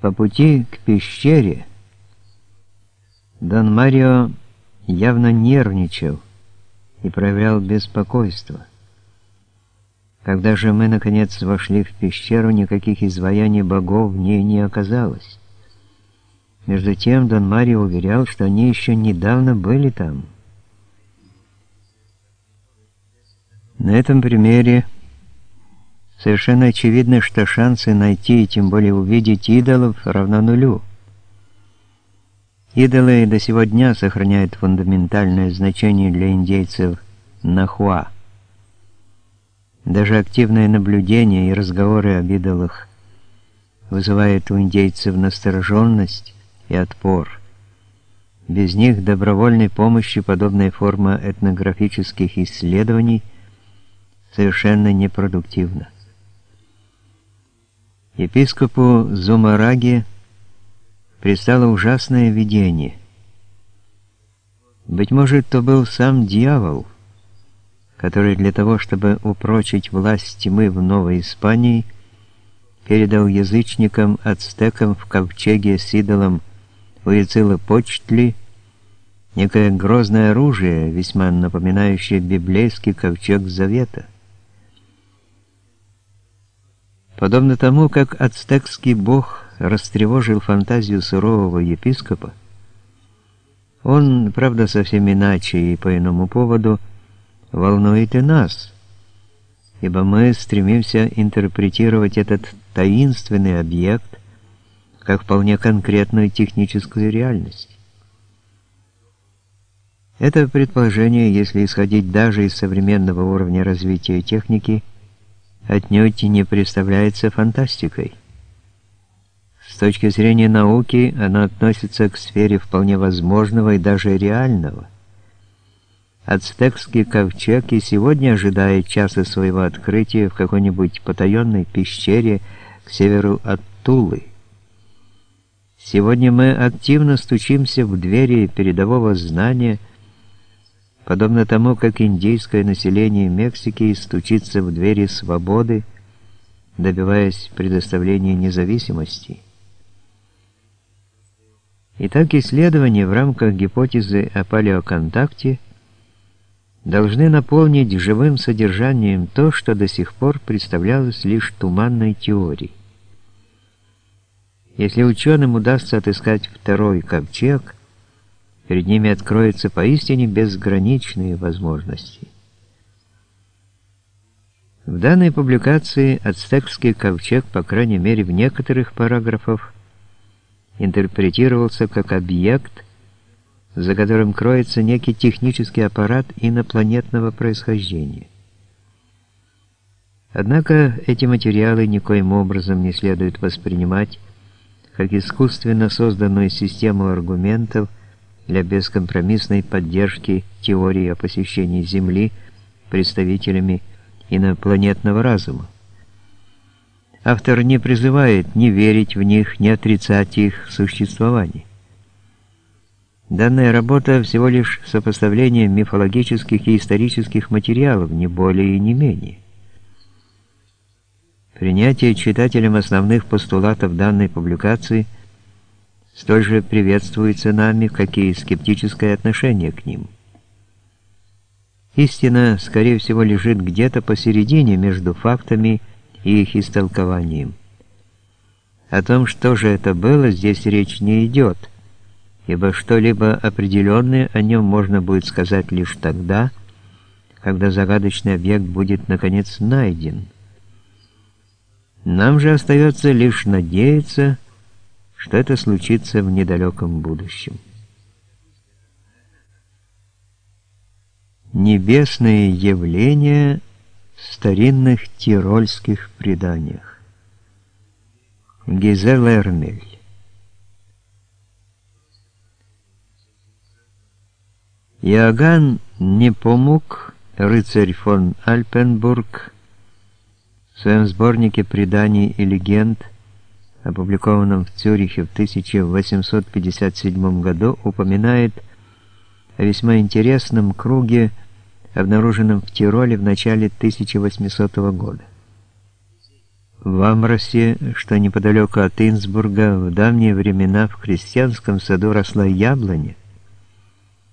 По пути к пещере Дон Марио явно нервничал и проявлял беспокойство. Когда же мы, наконец, вошли в пещеру, никаких изваяний богов в ней не оказалось. Между тем Дон Марио уверял, что они еще недавно были там. На этом примере совершенно очевидно, что шансы найти и тем более увидеть идолов равно нулю. Идолы до сего дня сохраняют фундаментальное значение для индейцев Нахуа. Даже активное наблюдение и разговоры об идолах вызывают у индейцев настороженность и отпор. Без них добровольной помощи подобная форма этнографических исследований совершенно непродуктивна. Епископу Зумараги предстало ужасное видение. Быть может, то был сам дьявол, который для того, чтобы упрочить власть тьмы в Новой Испании, передал язычникам, ацтекам в ковчеге с идолом Уицилы-Почтли некое грозное оружие, весьма напоминающее библейский ковчег Завета. Подобно тому, как ацтекский бог растревожил фантазию сурового епископа, он, правда, совсем иначе и по иному поводу, волнует и нас, ибо мы стремимся интерпретировать этот таинственный объект как вполне конкретную техническую реальность. Это предположение, если исходить даже из современного уровня развития техники, отнюдь не представляется фантастикой. С точки зрения науки оно относится к сфере вполне возможного и даже реального. Ацтекский ковчег и сегодня ожидает часа своего открытия в какой-нибудь потаенной пещере к северу от Тулы. Сегодня мы активно стучимся в двери передового знания – подобно тому, как индейское население Мексики стучится в двери свободы, добиваясь предоставления независимости. Итак, исследования в рамках гипотезы о палеоконтакте должны наполнить живым содержанием то, что до сих пор представлялось лишь туманной теорией. Если ученым удастся отыскать второй ковчег – перед ними откроются поистине безграничные возможности. В данной публикации ацтекский ковчег, по крайней мере в некоторых параграфах, интерпретировался как объект, за которым кроется некий технический аппарат инопланетного происхождения. Однако эти материалы никоим образом не следует воспринимать как искусственно созданную систему аргументов, для бескомпромиссной поддержки теории о посещении Земли представителями инопланетного разума. Автор не призывает ни верить в них, ни отрицать их существование. Данная работа всего лишь сопоставление мифологических и исторических материалов, не более и не менее. Принятие читателям основных постулатов данной публикации – столь же приветствуется нами, как и скептическое отношение к ним. Истина, скорее всего, лежит где-то посередине между фактами и их истолкованием. О том, что же это было, здесь речь не идет, ибо что-либо определенное о нем можно будет сказать лишь тогда, когда загадочный объект будет, наконец, найден. Нам же остается лишь надеяться, что это случится в недалеком будущем. Небесные явления в старинных тирольских преданиях. Гизел Эрмель Иоганн Непомук, рыцарь фон Альпенбург, в своем сборнике преданий и легенд опубликованном в Цюрихе в 1857 году, упоминает о весьма интересном круге, обнаруженном в Тироле в начале 1800 года. В Амросе, что неподалеку от Инсбурга, в давние времена в крестьянском саду росла яблоня,